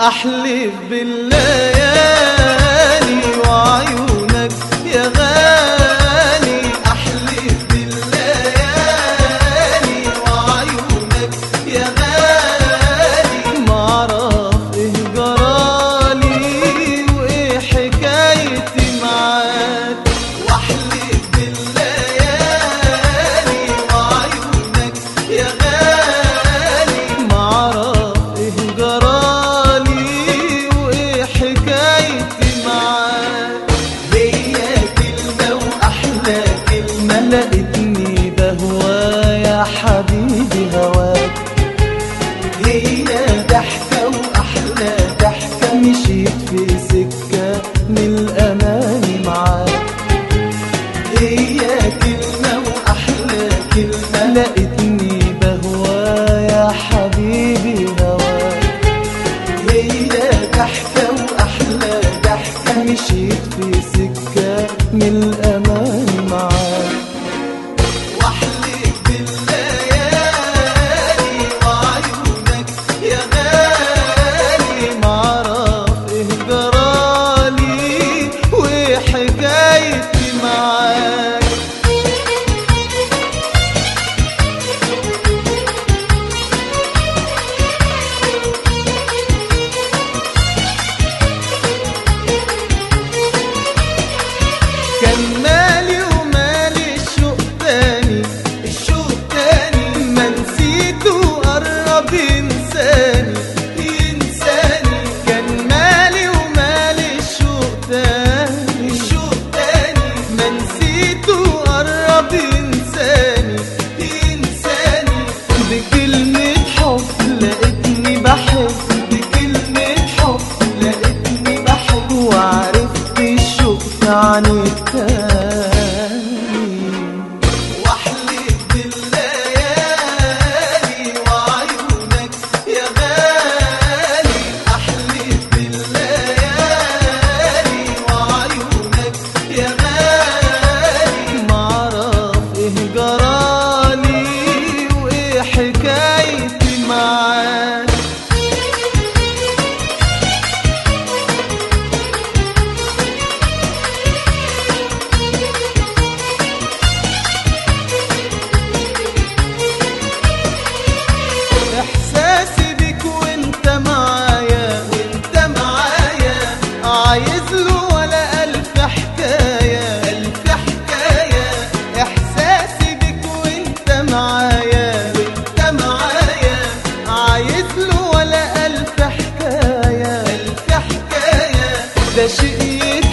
أحلف بالليالي. الأمان. حب شئت